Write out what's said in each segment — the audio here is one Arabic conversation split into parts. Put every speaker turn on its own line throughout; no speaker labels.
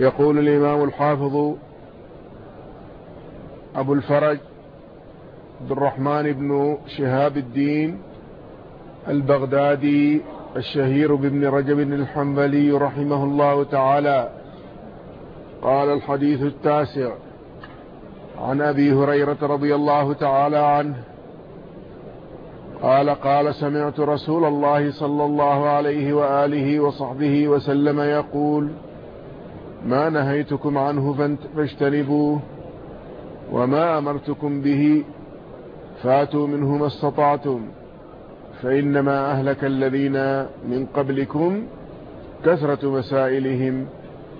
يقول الإمام الحافظ أبو الفرج عبد الرحمن بن شهاب الدين البغدادي الشهير بابن رجب الحنبلي رحمه الله تعالى. قال الحديث التاسع عن أبي هريرة رضي الله تعالى عنه قال قال سمعت رسول الله صلى الله عليه وآله وصحبه وسلم يقول ما نهيتكم عنه فاجتنبوه وما أمرتكم به فاتوا منه ما استطعتم فإنما أهلك الذين من قبلكم كثرة مسائلهم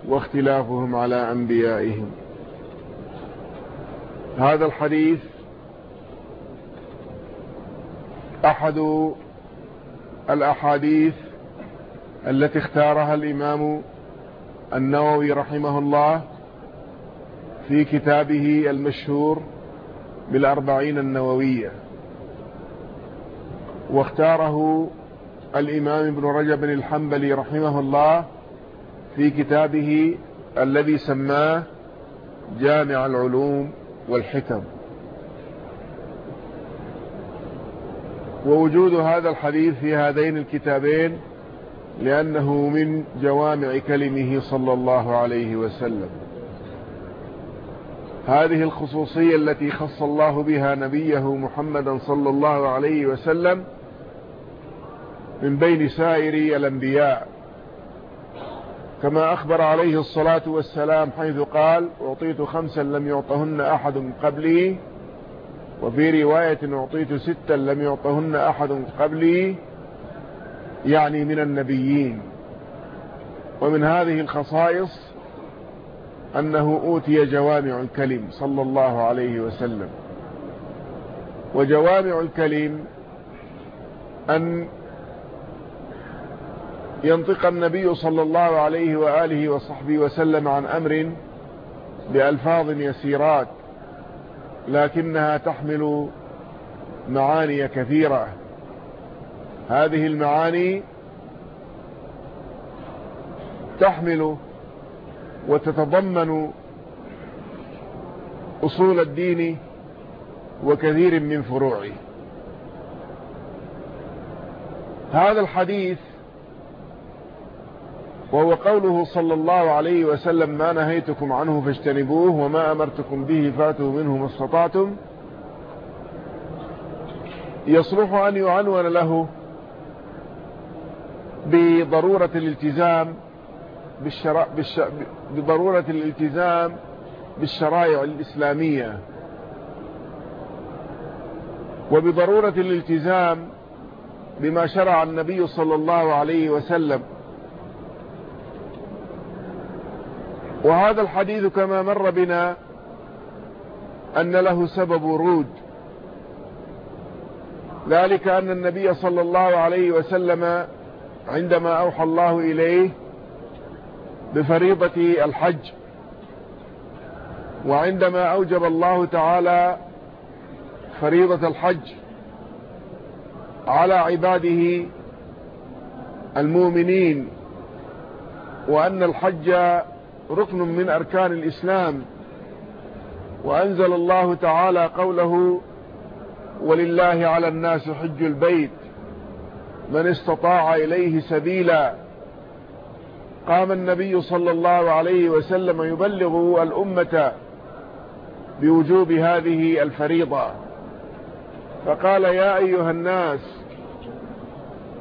واختلافهم على أنبيائهم. هذا الحديث أحد الأحاديث التي اختارها الإمام النووي رحمه الله في كتابه المشهور بالأربعين النووية. واختاره الإمام ابن رجب الحنبلي رحمه الله في كتابه الذي سماه جامع العلوم والحكم. ووجود هذا الحديث في هذين الكتابين لأنه من جوامع كلمه صلى الله عليه وسلم. هذه الخصوصية التي خص الله بها نبيه محمدا صلى الله عليه وسلم من بين سائر الأنبياء. كما أخبر عليه الصلاة والسلام حيث قال أعطيت خمسا لم يعطهن أحد قبلي وفي رواية أعطيت ستا لم يعطهن أحد قبلي يعني من النبيين. ومن هذه الخصائص أنه أوتي جوامع الكلم صلى الله عليه وسلم. وجوامع الكلم أن ينطق النبي صلى الله عليه وآله وصحبه وسلم عن أمر بألفاظ يسيرات لكنها تحمل معاني كثيرة. هذه المعاني تحمل وتتضمن أصول الدين وكثير من فروعه. هذا الحديث وهو قوله صلى الله عليه وسلم ما نهيتكم عنه فاجتنبوه وما أمرتكم به فاتوا منه ما استطعتم. يصلح أن يعنون له بضرورة الالتزام بالشرا... بالش... بضرورة الالتزام بالشرائع الإسلامية. وبضرورة الالتزام بما شرع النبي صلى الله عليه وسلم. وهذا الحديث كما مر بنا أن له سبب ورود. ذلك أن النبي صلى الله عليه وسلم عندما أوحى الله إليه بفريضة الحج وعندما أوجب الله تعالى فريضة الحج على عباده المؤمنين وأن الحج ركن من أركان الإسلام وأنزل الله تعالى قوله ولله على الناس حج البيت من استطاع إليه سبيلا. قام النبي صلى الله عليه وسلم يبلغ الأمة بوجوب هذه الفريضة. فقال يا أيها الناس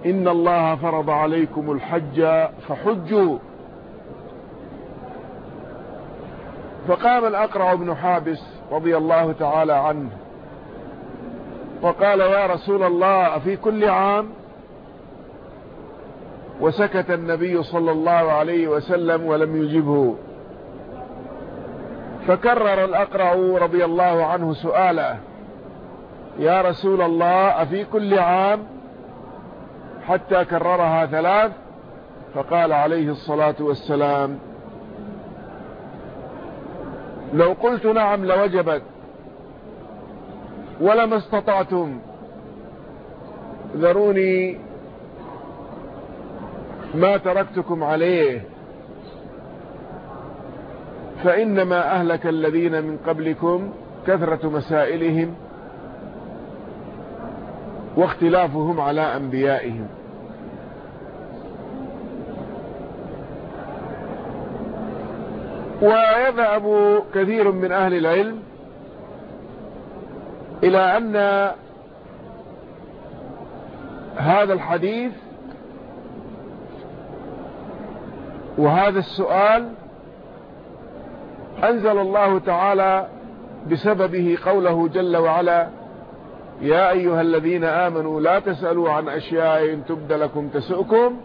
إن الله فرض عليكم الحج فحجوا. فقام الأقرع بن حابس رضي الله تعالى عنه وقال يا رسول الله في كل عام وسكت النبي صلى الله عليه وسلم ولم يجبه. فكرر الأقرع رضي الله عنه سؤاله يا رسول الله أفي كل عام؟ حتى كررها ثلاث فقال عليه الصلاة والسلام لو قلت نعم لوجبت ولما استطعتم ذروني ما تركتكم عليه. فإنما أهلك الذين من قبلكم كثرة مسائلهم واختلافهم على أنبيائهم. ويذهب كثير من أهل العلم إلى أن هذا الحديث وهذا السؤال أنزل الله تعالى بسببه قوله جل وعلا يا أيها الذين آمنوا لا تسألوا عن أشياء إن تبد لكم تسؤكم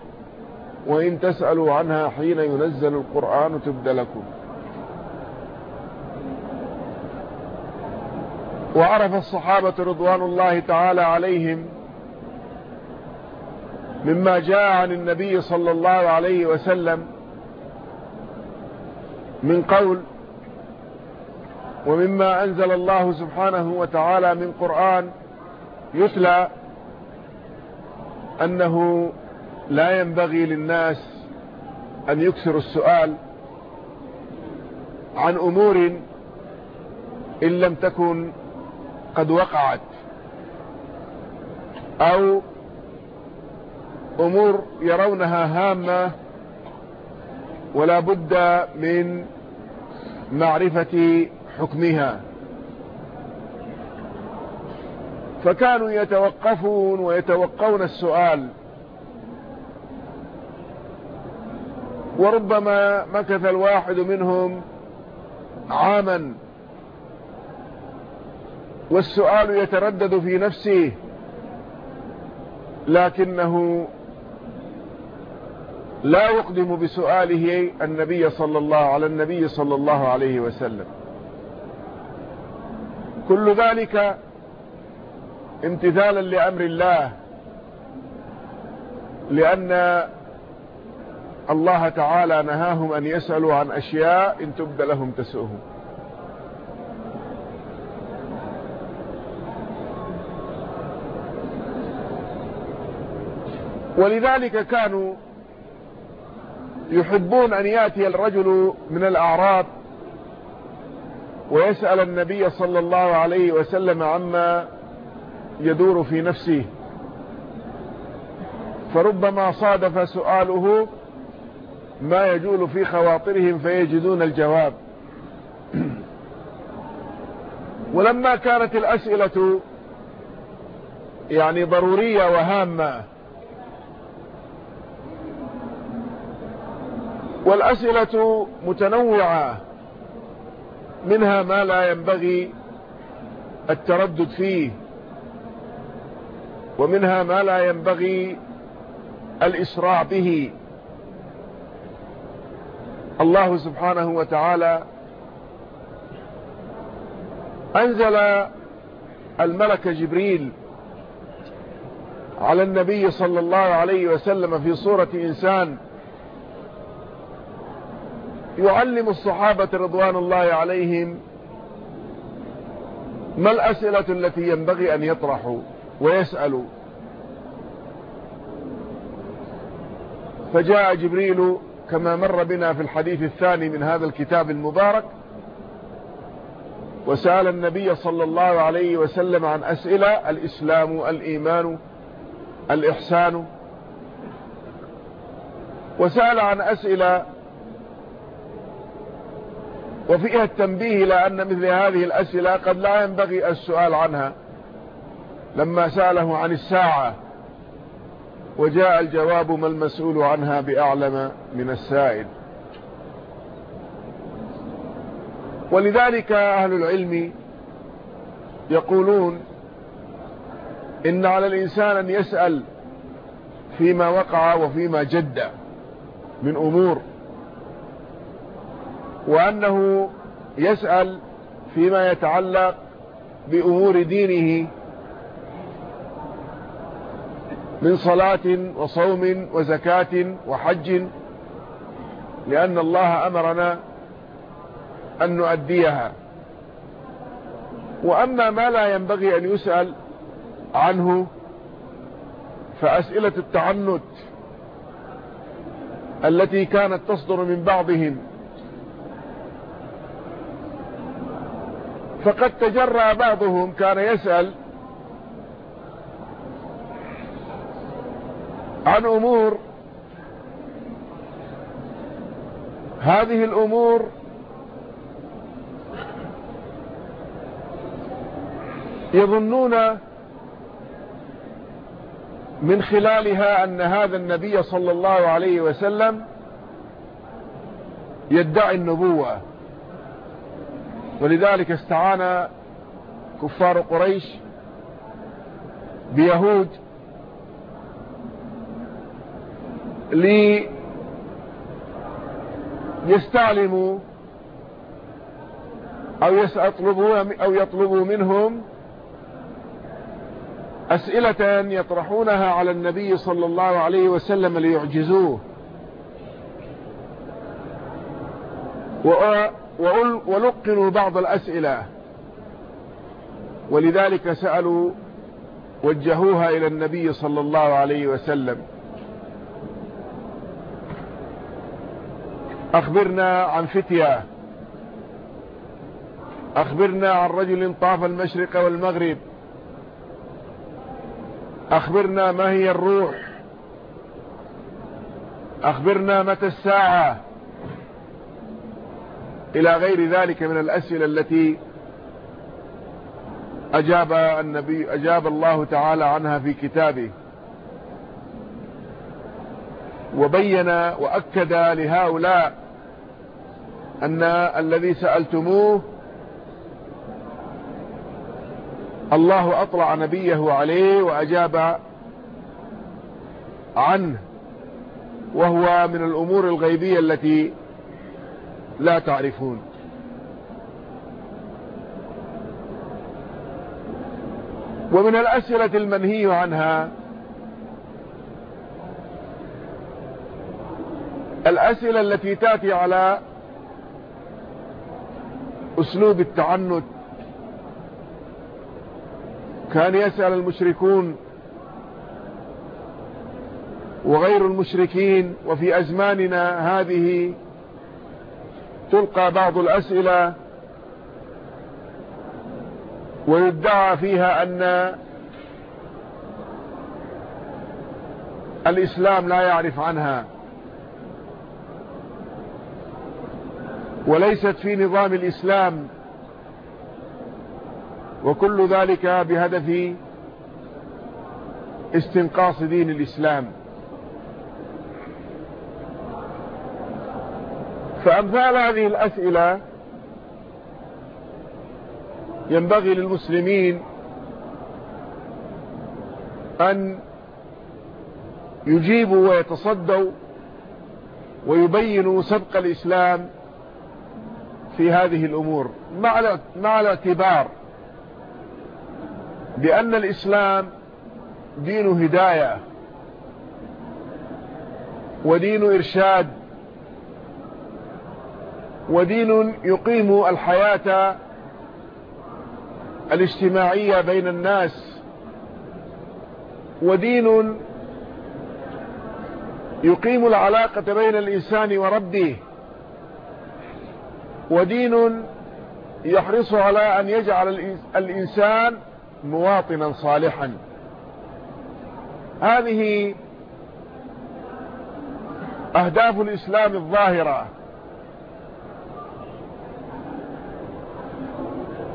وإن تسألوا عنها حين ينزل القرآن تبد لكم. وعرف الصحابة رضوان الله تعالى عليهم مما جاء عن النبي صلى الله عليه وسلم من قول ومما أنزل الله سبحانه وتعالى من قرآن يتلى أنه لا ينبغي للناس أن يكثروا السؤال عن أمور إن لم تكن قد وقعت أو أمور يرونها هامة ولا بد من معرفة حكمها. فكانوا يتوقفون ويتوقون السؤال. وربما مكث الواحد منهم عاما. والسؤال يتردد في نفسه. لكنه لا يقدم بسؤاله النبي صلى الله على النبي صلى الله عليه وسلم. كل ذلك امتثالا لأمر الله لأن الله تعالى نهاهم أن يسألوا عن أشياء إن تبد لهم تسؤهم. ولذلك كانوا يحبون أن يأتي الرجل من الأعراب ويسأل النبي صلى الله عليه وسلم عما يدور في نفسه. فربما صادف سؤاله ما يجول في خواطرهم فيجدون الجواب. ولما كانت الأسئلة يعني ضرورية وهامة والأسئلة متنوعة. منها ما لا ينبغي التردد فيه. ومنها ما لا ينبغي الإسراع به. الله سبحانه وتعالى أنزل الملك جبريل على النبي صلى الله عليه وسلم في صورة إنسان. يعلم الصحابة رضوان الله عليهم ما الأسئلة التي ينبغي أن يطرحوا ويسألوا. فجاء جبريل كما مر بنا في الحديث الثاني من هذا الكتاب المبارك وسأل النبي صلى الله عليه وسلم عن أسئلة الإسلام الإيمان الإحسان. وسأل عن أسئلة وفيها التنبيه إلى أن مثل هذه الأسئلة قد لا ينبغي السؤال عنها. لما سأله عن الساعة وجاء الجواب ما المسؤول عنها بأعلم من السائل. ولذلك أهل العلم يقولون إن على الإنسان أن يسأل فيما وقع وفيما جد من أمور. وأنه يسأل فيما يتعلق بأمور دينه من صلاة وصوم وزكاة وحج لأن الله أمرنا أن نؤديها. وأما ما لا ينبغي أن يسأل عنه فأسئلة التعنت التي كانت تصدر من بعضهم فقد تجرى بعضهم كان يسأل عن أمور. هذه الأمور يظنون من خلالها أن هذا النبي صلى الله عليه وسلم يدعي النبوة. ولذلك استعان كفار قريش بيهود ليستعلموا أو يطلبوا, أو يطلبوا منهم أسئلة يطرحونها على النبي صلى الله عليه وسلم ليعجزوه. ولقنوا بعض الأسئلة. ولذلك سألوا وجهوها إلى النبي صلى الله عليه وسلم. أخبرنا عن فتية. أخبرنا عن رجل طاف المشرق والمغرب. أخبرنا ما هي الروح. أخبرنا متى الساعة. إلى غير ذلك من الأسئلة التي أجاب النبي أجاب الله تعالى عنها في كتابه. وبين وأكد لهؤلاء أن الذي سألتموه الله أطلع نبيه عليه وأجاب عنه وهو من الأمور الغيبية التي لا تعرفون. ومن الأسئلة المنهي عنها الأسئلة التي تأتي على أسلوب التعنت. كان يسأل المشركون وغير المشركين وفي أزماننا هذه تلقى بعض الأسئلة ويدعى فيها أن الإسلام لا يعرف عنها. وليست في نظام الإسلام. وكل ذلك بهدف استنقاص دين الإسلام. فأمثال هذه الأسئلة ينبغي للمسلمين أن يجيبوا ويتصدوا ويبينوا سبق الإسلام في هذه الأمور مع الاعتبار بأن الإسلام دين هداية ودين إرشاد ودين يقيم الحياة الاجتماعية بين الناس. ودين يقيم العلاقة بين الإنسان وربه. ودين يحرص على أن يجعل الإنسان مواطنا صالحا. هذه أهداف الإسلام الظاهرة.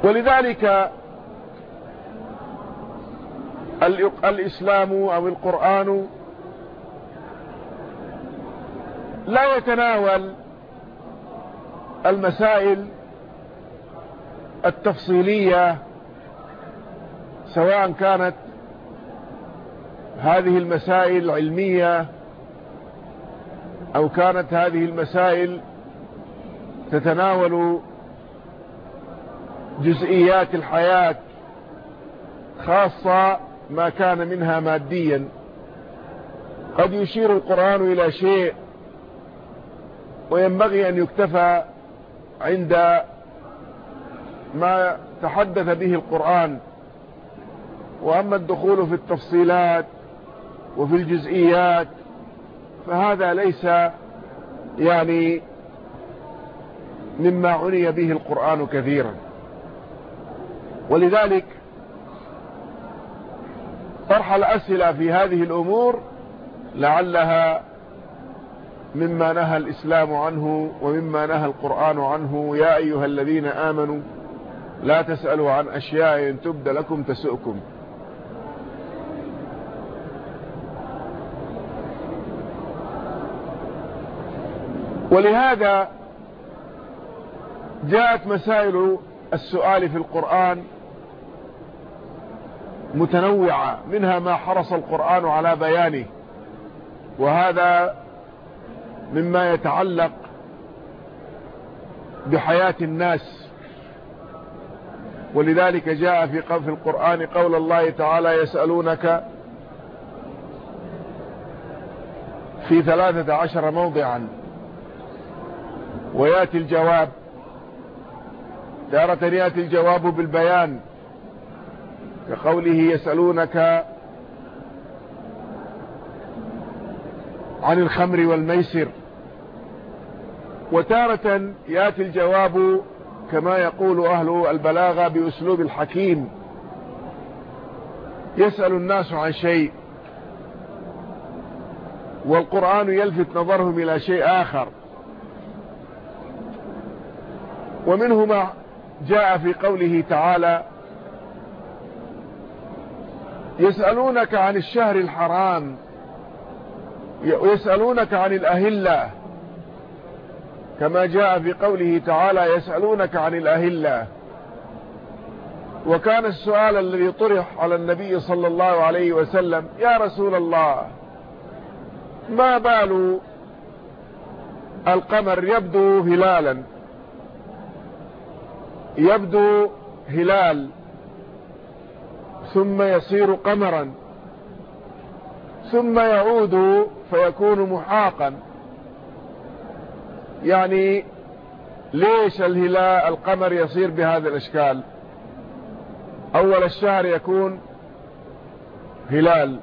ولذلك الإسلام أو القرآن لا يتناول المسائل التفصيلية سواء كانت هذه المسائل علمية أو كانت هذه المسائل تتناول جزئيات الحياة خاصة ما كان منها ماديا. قد يشير القرآن إلى شيء وينبغي أن يكتفى عند ما تحدث به القرآن. وأما الدخول في التفصيلات وفي الجزئيات فهذا ليس يعني مما عني به القرآن كثيرا. ولذلك طرح الأسئلة في هذه الأمور لعلها مما نهى الإسلام عنه ومما نهى القرآن عنه. يا أيها الذين آمنوا لا تسألوا عن أشياء تبد لكم تسؤكم. ولهذا جاءت مسائل السؤال في القرآن متنوعة منها ما حرص القرآن على بيانه. وهذا مما يتعلق بحياة الناس. ولذلك جاء في في القرآن قول الله تعالى يسألونك في ثلاثة عشر موضعا. ويأتي الجواب. تارة يأتي الجواب بالبيان. كقوله يسألونك عن الخمر والميسر. وتارة يأتي الجواب كما يقول أهل البلاغة بأسلوب الحكيم. يسأل الناس عن شيء. والقرآن يلفت نظرهم إلى شيء آخر. ومنه ما جاء في قوله تعالى يسألونك عن الشهر الحرام يسألونك عن الأهلة. كما جاء في قوله تعالى يسألونك عن الأهلة. وكان السؤال الذي طرح على النبي صلى الله عليه وسلم يا رسول الله ما بال القمر يبدو هلالا؟ يبدو هلال. ثم يصير قمرا ثم يعود فيكون محاقا. يعني ليش الهلال القمر يصير بهذا الإشكال؟ أول الشهر يكون هلال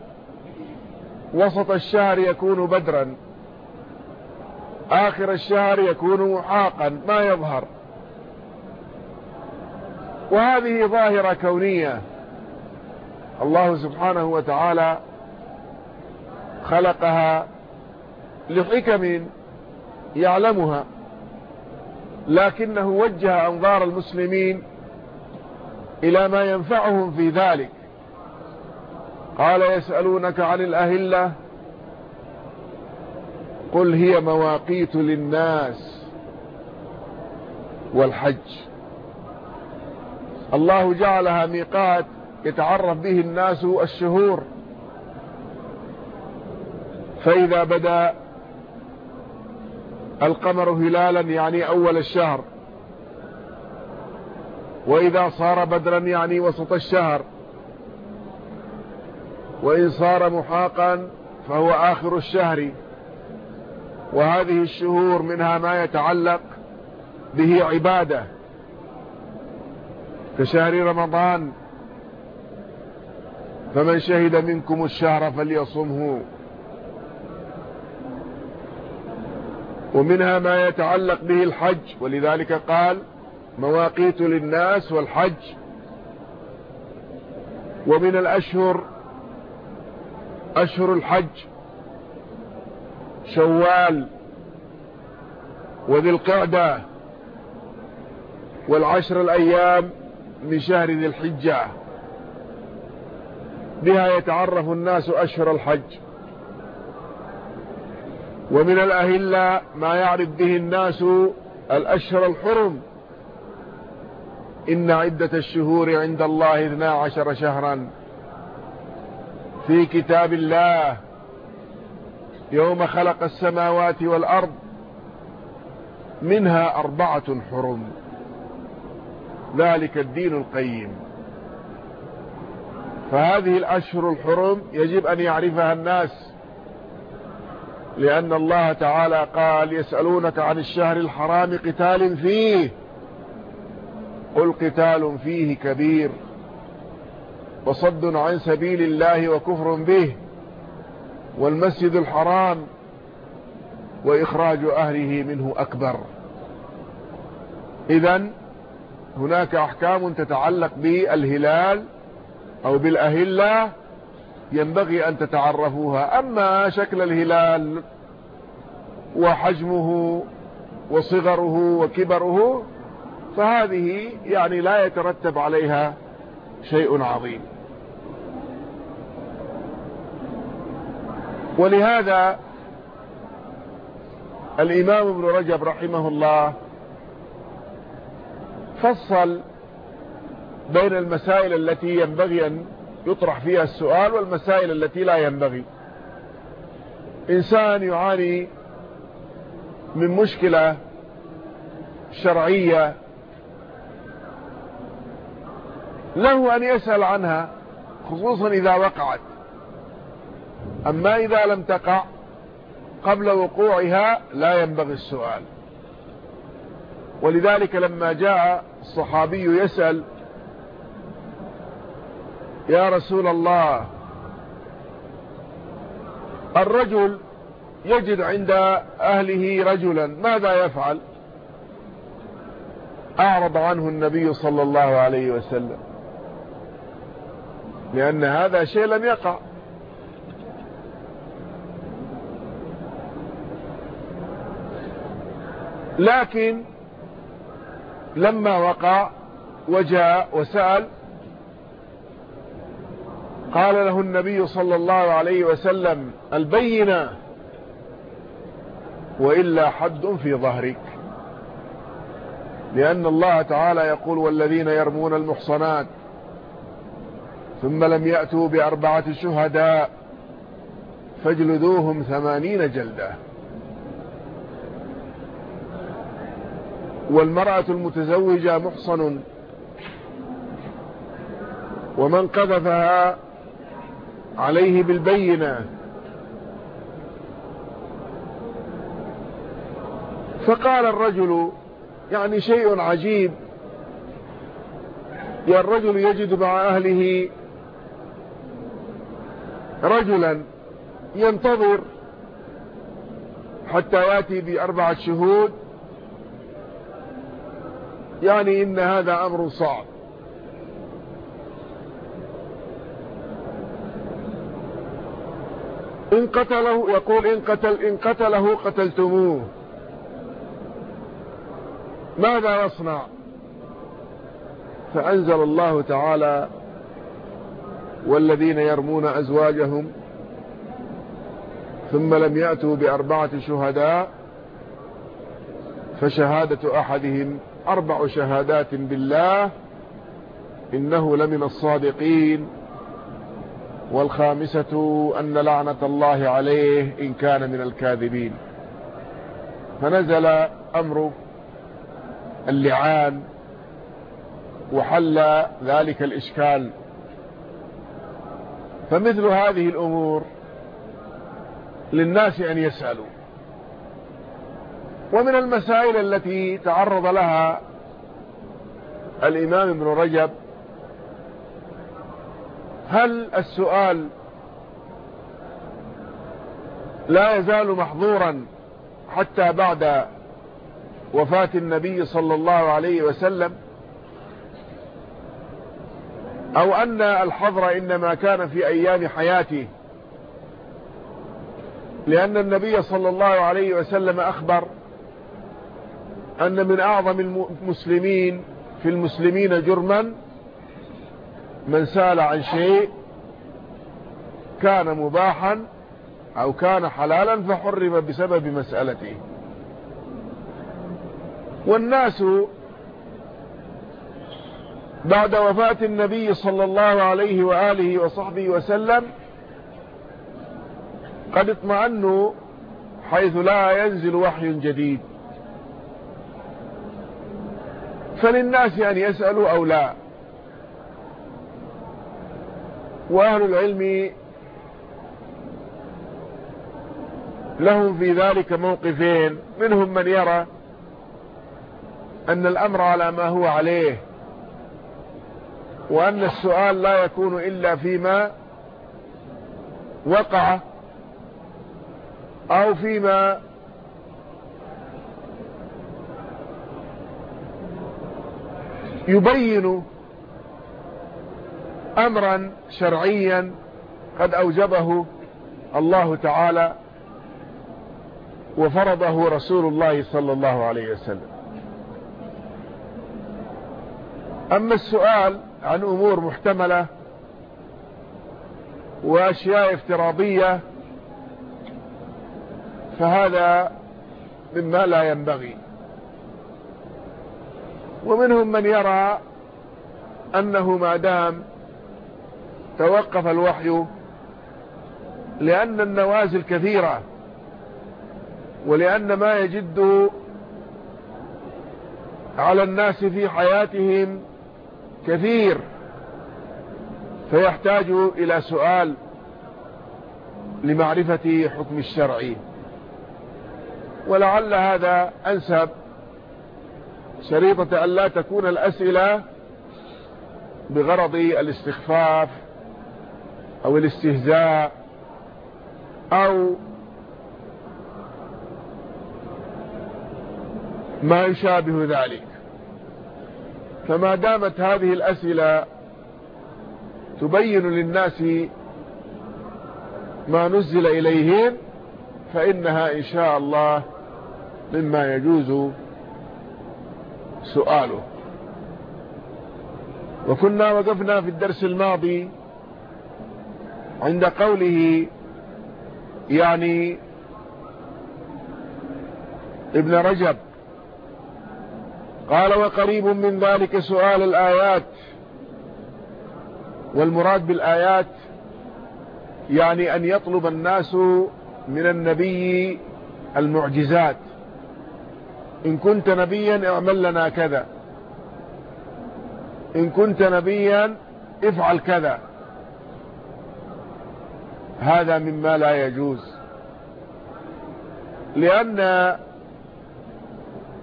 وسط الشهر يكون بدرا آخر الشهر يكون محاقا ما يظهر. وهذه ظاهرة كونية. الله سبحانه وتعالى خلقها لحكم يعلمها لكنه وجه أنظار المسلمين إلى ما ينفعهم في ذلك. قال يسألونك عن الأهلة قل هي مواقيت للناس والحج. الله جعلها ميقات يتعرف به الناس الشهور. فإذا بدا القمر هلالا يعني أول الشهر. وإذا صار بدرا يعني وسط الشهر. وإن صار محاقا فهو آخر الشهر. وهذه الشهور منها ما يتعلق به عبادة. كشهر رمضان فمن شهد منكم الشهر فليصمه. ومنها ما يتعلق به الحج ولذلك قال مواقيت للناس والحج. ومن الأشهر أشهر الحج شوال وذي القعدة والعشر الأيام من شهر ذي الحجة. بها يتعرف الناس أشهر الحج. ومن الأهلة ما يعرف به الناس الأشهر الحرم. إن عدة الشهور عند الله اثنا عشر شهرا. في كتاب الله يوم خلق السماوات والأرض منها أربعة حرم. ذلك الدين القيم. فهذه الأشهر الحرم يجب أن يعرفها الناس لأن الله تعالى قال يسألونك عن الشهر الحرام قتال فيه قل قتال فيه كبير وصد عن سبيل الله وكفر به والمسجد الحرام وإخراج أهله منه أكبر. إذن هناك أحكام تتعلق بالهلال أو بالأهلة ينبغي أن تتعرفوها. أما شكل الهلال وحجمه وصغره وكبره فهذه يعني لا يترتب عليها شيء عظيم. ولهذا الإمام ابن رجب رحمه الله فصل بين المسائل التي ينبغي أن يطرح فيها السؤال والمسائل التي لا ينبغي. إنسان يعاني من مشكلة شرعية له أن يسأل عنها خصوصا إذا وقعت. أما إذا لم تقع قبل وقوعها لا ينبغي السؤال. ولذلك لما جاء الصحابي يسأل يا رسول الله. الرجل يجد عند أهله رجلا. ماذا يفعل؟ أعرض عنه النبي صلى الله عليه وسلم. لأن هذا شيء لم يقع. لكن لما وقع وجاء وسأل قال له النبي صلى الله عليه وسلم البينة وإلا حد في ظهرك. لأن الله تعالى يقول والذين يرمون المحصنات ثم لم يأتوا بأربعة شهداء فاجلدوهم ثمانين جلدة. والمرأة المتزوجة محصن ومن قذفها عليه بالبينة. فقال الرجل يعني شيء عجيب. يا الرجل يجد مع أهله رجلا ينتظر حتى يأتي بأربعة شهود. يعني إن هذا أمر صعب. إن قتله يقول إن, قتل إن قتله قتلتموه. ماذا يصنع؟ فأنزل الله تعالى والذين يرمون أزواجهم ثم لم يأتوا بأربعة شهداء فشهادة أحدهم أربع شهادات بالله إنه لمن الصادقين. والخامسة أن لعنة الله عليه إن كان من الكاذبين. فنزل أمر اللعان وحل ذلك الإشكال. فمثل هذه الأمور للناس أن يسألوا. ومن المسائل التي تعرض لها الإمام ابن رجب هل السؤال لا يزال محظورا حتى بعد وفاة النبي صلى الله عليه وسلم؟ أو أن الحظر إنما كان في أيام حياته؟ لأن النبي صلى الله عليه وسلم أخبر أن من أعظم المسلمين في المسلمين جرما من سأل عن شيء كان مباحا أو كان حلالا فحرم بسبب مسألته. والناس بعد وفاة النبي صلى الله عليه وآله وصحبه وسلم قد اطمأنوا حيث لا ينزل وحي جديد. فللناس أن يسألوا أو لا. وأهل العلم لهم في ذلك موقفين. منهم من يرى أن الأمر على ما هو عليه وأن السؤال لا يكون إلا فيما وقع أو فيما يبين امرا شرعيا قد أوجبه الله تعالى وفرضه رسول الله صلى الله عليه وسلم. أما السؤال عن أمور محتملة وأشياء افتراضية فهذا مما لا ينبغي. ومنهم من يرى أنه ما دام توقف الوحي لأن النوازل كثيرة ولأن ما يجد على الناس في حياتهم كثير فيحتاج إلى سؤال لمعرفة حكم الشرعي ولعل هذا أنسب شريطة أن لا تكون الأسئلة بغرض الاستخفاف أو الاستهزاء أو ما يشابه ذلك. فما دامت هذه الأسئلة تبين للناس ما نزل إليهم فإنها إن شاء الله مما يجوز سؤاله. وكنا وقفنا في الدرس الماضي عند قوله يعني ابن رجب قال وقريب من ذلك سؤال الآيات والمراد بالآيات يعني أن يطلب الناس من النبي المعجزات إن كنت نبيا اعمل لنا كذا إن كنت نبيا افعل كذا هذا مما لا يجوز. لأن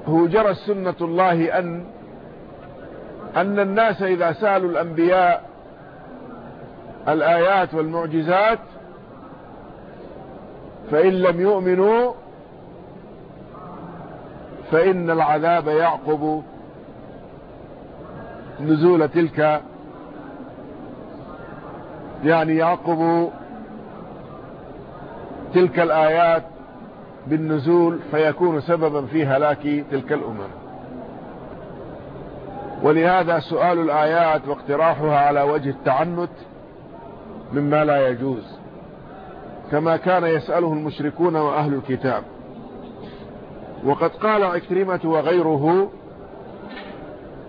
هو جرى سنة الله أن أن الناس إذا سألوا الأنبياء الآيات والمعجزات فإن لم يؤمنوا فإن العذاب يعقب نزول تلك يعني يعقب تلك الآيات بالنزول فيكون سببا في هلاك تلك الأمم. ولهذا سؤال الآيات واقتراحها على وجه التعنت مما لا يجوز كما كان يسأله المشركون وأهل الكتاب. وقد قال عكرمة وغيره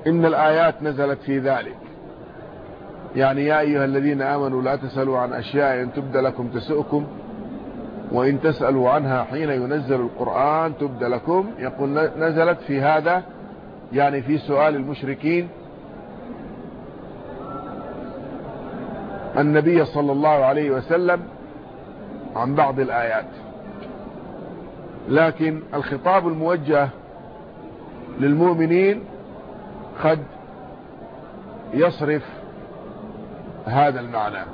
إن الآيات نزلت في ذلك. يعني يا أيها الذين آمنوا لا تسألوا عن أشياء إن تبد لكم تسؤكم. وإن تسألوا عنها حين ينزل القرآن تبد لكم. يقول نزلت في هذا يعني في سؤال المشركين. النبي صلى الله عليه وسلم عن بعض الآيات. لكن الخطاب الموجه للمؤمنين قد يصرف هذا المعنى.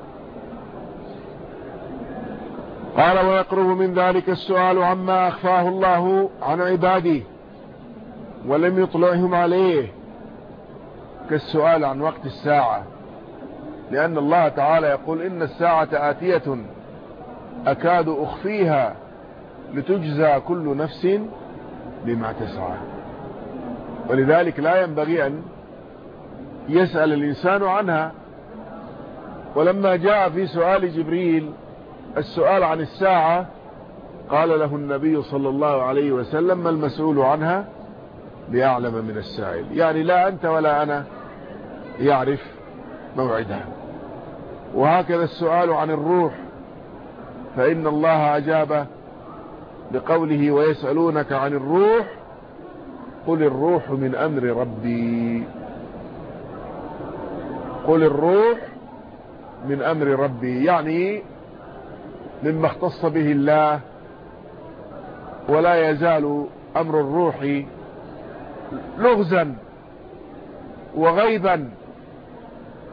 قال ويقرب من ذلك السؤال عما أخفاه الله عن عباده ولم يطلعهم عليه كالسؤال عن وقت الساعة لأن الله تعالى يقول إن الساعة آتية أكاد أخفيها لتجزى كل نفس بما تسعى. ولذلك لا ينبغي أن يسأل الإنسان عنها. ولما جاء في سؤال جبريل السؤال عن الساعة قال له النبي صلى الله عليه وسلم ما المسؤول عنها؟ بأعلم من السائل. يعني لا أنت ولا أنا يعرف موعدها. وهكذا السؤال عن الروح. فإن الله أجاب بقوله ويسألونك عن الروح قل الروح من أمر ربي. قل الروح من أمر ربي. يعني مما اختص به الله ولا يزال أمر الروح لغزا وغيبا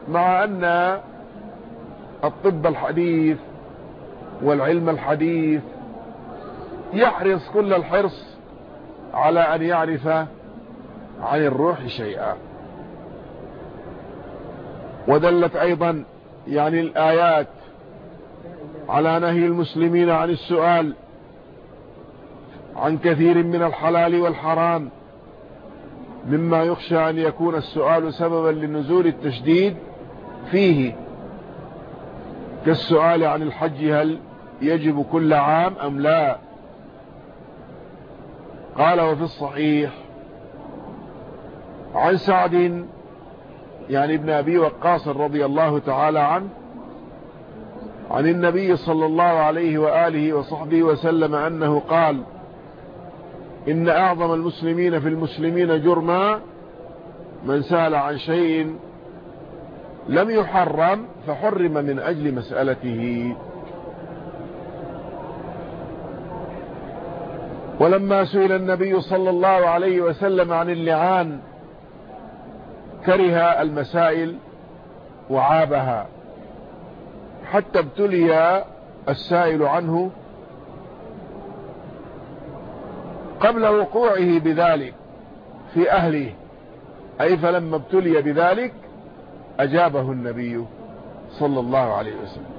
مع أن الطب الحديث والعلم الحديث يحرص كل الحرص على أن يعرف عن الروح شيئا. ودلت أيضا يعني الآيات على نهي المسلمين عن السؤال عن كثير من الحلال والحرام مما يخشى أن يكون السؤال سببا لنزول التشديد فيه. كالسؤال عن الحج هل يجب كل عام أم لا؟ قال وفي الصحيح عن سعد يعني ابن أبي وقاص رضي الله تعالى عنه عن النبي صلى الله عليه وآله وصحبه وسلم أنه قال إن أعظم المسلمين في المسلمين جرما من سأل عن شيء لم يحرم فحرم من أجل مسألته. ولما سئل النبي صلى الله عليه وسلم عن اللعان كره المسائل وعابها. حتى ابتلي السائل عنه قبل وقوعه بذلك في أهله. أي فلما ابتلي بذلك أجابه النبي صلى الله عليه وسلم.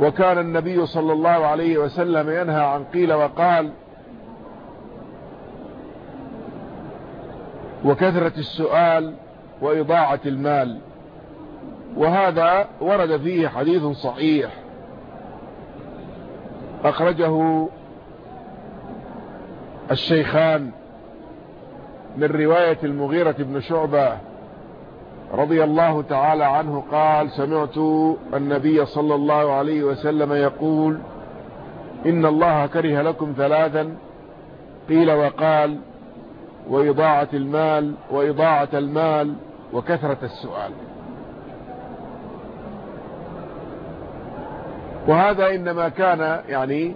وكان النبي صلى الله عليه وسلم ينهى عن قيل وقال وكثرة السؤال وإضاعة المال. وهذا ورد فيه حديث صحيح. أخرجه الشيخان من رواية المغيرة بن شعبة رضي الله تعالى عنه قال سمعت النبي صلى الله عليه وسلم يقول إن الله كره لكم ثلاثا. قيل وقال وإضاعة المال وإضاعة المال وكثرة السؤال. وهذا إنما كان يعني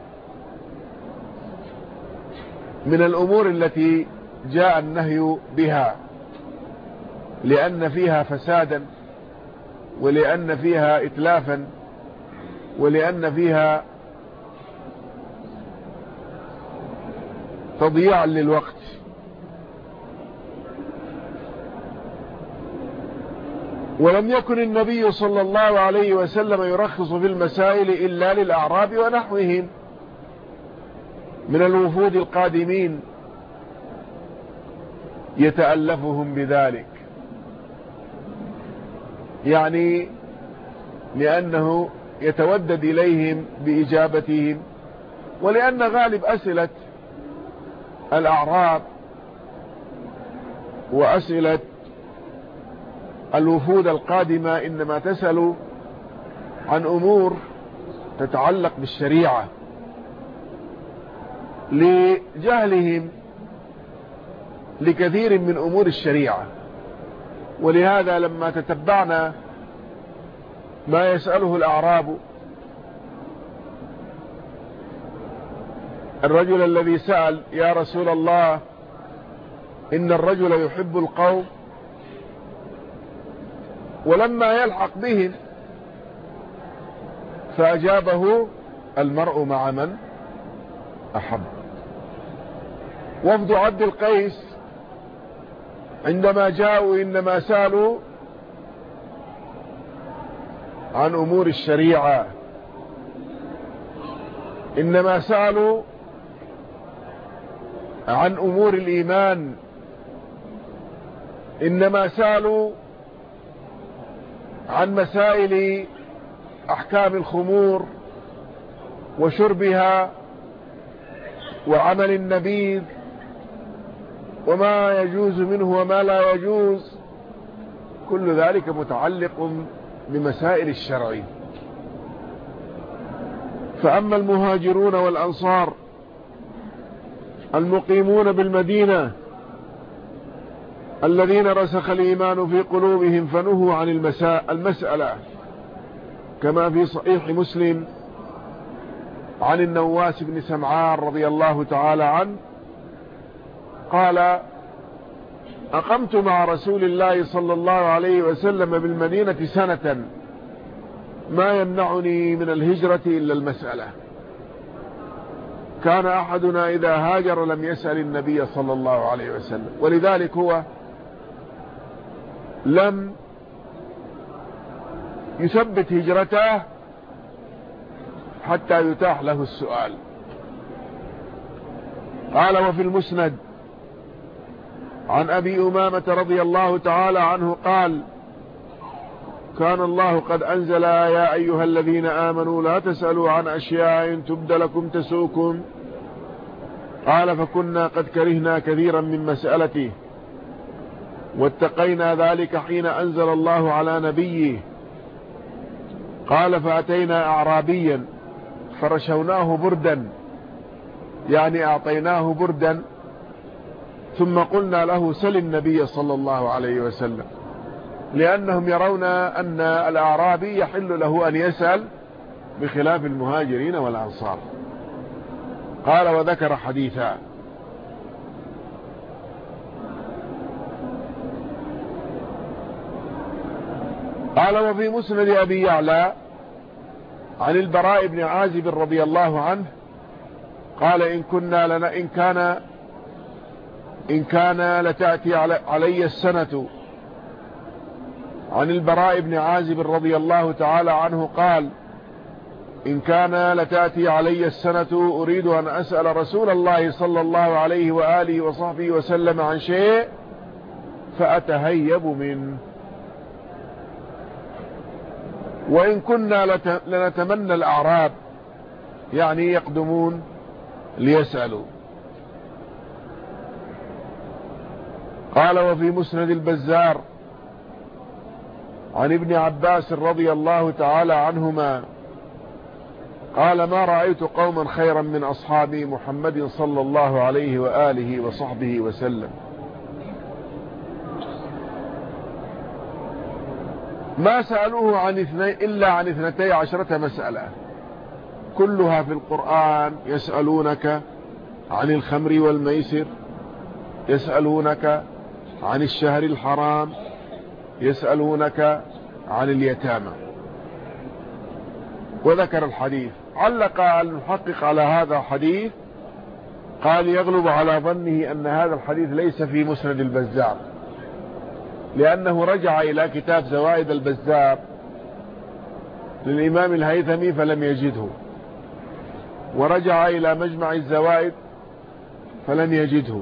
من الأمور التي جاء النهي بها لأن فيها فسادا ولأن فيها إتلافا ولأن فيها تضييعا للوقت. ولم يكن النبي صلى الله عليه وسلم يرخص في المسائل إلا للأعراب ونحوهم من الوفود القادمين يتألفهم بذلك. يعني لأنه يتودد إليهم بإجابتهم ولأن غالب أسئلة الأعراب وأسئلة الوفود القادمة إنما تسأل عن أمور تتعلق بالشريعة لجهلهم لكثير من أمور الشريعة. ولهذا لما تتبعنا ما يسأله الأعراب الرجل الذي سأل يا رسول الله إن الرجل يحب القوم ولما يلحق بهم فأجابه المرء مع من أحب. وفد عبد القيس عندما جاءوا إنما سألوا عن أمور الشريعة. إنما سألوا عن أمور الإيمان. إنما سألوا عن مسائل أحكام الخمور وشربها وعمل النبيذ وما يجوز منه وما لا يجوز كل ذلك متعلق بمسائل الشرع. فأما المهاجرون والأنصار المقيمون بالمدينة الذين رسخ الإيمان في قلوبهم فنهوا عن المساء المسألة. كما في صحيح مسلم عن النواس بن سمعان رضي الله تعالى عنه قال أقمت مع رسول الله صلى الله عليه وسلم بالمدينة سنة ما يمنعني من الهجرة إلا المسألة. كان أحدنا إذا هاجر لم يسأل النبي صلى الله عليه وسلم ولذلك هو لم يثبت هجرته حتى يتاح له السؤال. قال وفي المسند عن أبي أمامة رضي الله تعالى عنه قال كان الله قد أنزل يا أيها الذين آمنوا لا تسألوا عن أشياء تبد لكم تسوكم قال فكنا قد كرهنا كثيرا من مسألته واتقينا ذلك حين أنزل الله على نبيه. قال فأتينا أعرابيا فرشوناه بردا يعني أعطيناه بردا ثم قلنا له سل النبي صلى الله عليه وسلم. لأنهم يرون أن الأعرابي يحل له أن يسأل بخلاف المهاجرين والأنصار. قال وذكر حديثا. قال وفي مسند أبي يعلى عن البراء بن عازب رضي الله عنه قال إن كنا لنا إن كان إن كان لتأتي علي السنة عن البراء بن عازب رضي الله تعالى عنه قال إن كان لتأتي علي السنة أريد أن أسأل رسول الله صلى الله عليه وآله وصحبه وسلم عن شيء فأتهيب منه. وإن كنا لنتمنى الأعراب يعني يقدمون ليسألوا. قال وفي مسند البزار عن ابن عباس رضي الله تعالى عنهما قال ما رأيت قوما خيرا من أصحاب محمد صلى الله عليه وآله وصحبه وسلم. ما سألوه عن اثنين إلا عن اثنتي عشرة مسألة. كلها في القرآن يسألونك عن الخمر والميسر يسألونك عن الشهر الحرام يسألونك عن اليتامى. وذكر الحديث. علق المحقق على هذا الحديث قال يغلب على ظنه أن هذا الحديث ليس في مسند البزار لأنه رجع إلى كتاب زوائد البزار للإمام الهيثمي فلم يجده. ورجع إلى مجمع الزوائد فلم يجده.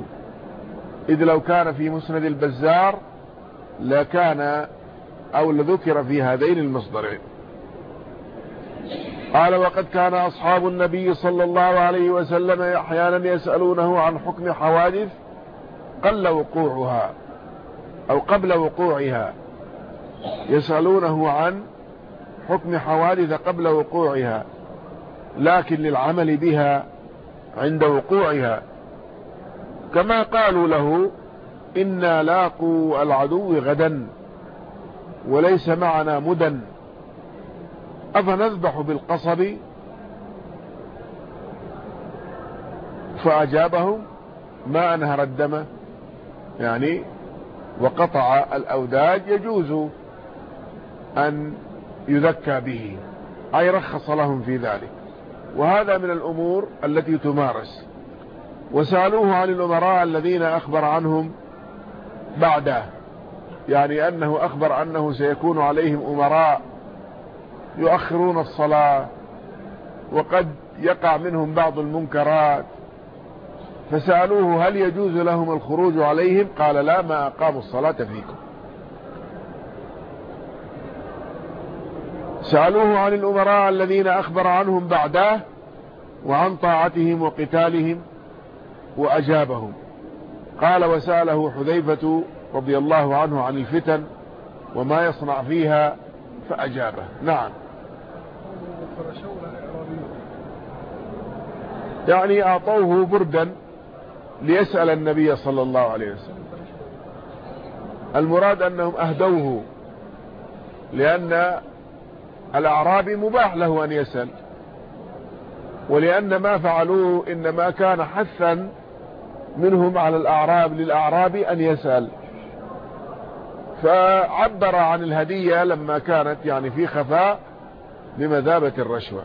إذ لو كان في مسند البزار لكان أو لذكر في هذين المصدرين. قال وقد كان أصحاب النبي صلى الله عليه وسلم أحيانا يسألونه عن حكم حوادث قل وقوعها أو قبل وقوعها. يسألونه عن حكم حوادث قبل وقوعها لكن للعمل بها عند وقوعها. كما قالوا له إنا لاقوا العدو غدا وليس معنا مدن أفنذبح بالقصب؟ فأجابهم ما أنهر الدم. يعني وقطع الأوداج يجوز أن يذكى به أي رخص لهم في ذلك. وهذا من الأمور التي تمارس. وسألوه عن الأمراء الذين أخبر عنهم بعده يعني أنه أخبر أنه سيكون عليهم أمراء يؤخرون الصلاة وقد يقع منهم بعض المنكرات. فسألوه هل يجوز لهم الخروج عليهم؟ قال لا ما أقاموا الصلاة فيكم. سألوه عن الأمراء الذين أخبر عنهم بعده وعن طاعتهم وقتالهم وأجابهم. قال وسأله حذيفة رضي الله عنه عن الفتن وما يصنع فيها فأجابه. نعم. يعني أعطوه بردا ليسأل النبي صلى الله عليه وسلم. المراد أنهم أهدوه لأن الأعرابي مباح له أن يسأل ولأن ما فعلوه إنما كان حثا منهم على الأعراب للأعرابي أن يسأل. فعبر عن الهدية لما كانت يعني في خفاء بمذابة الرشوة.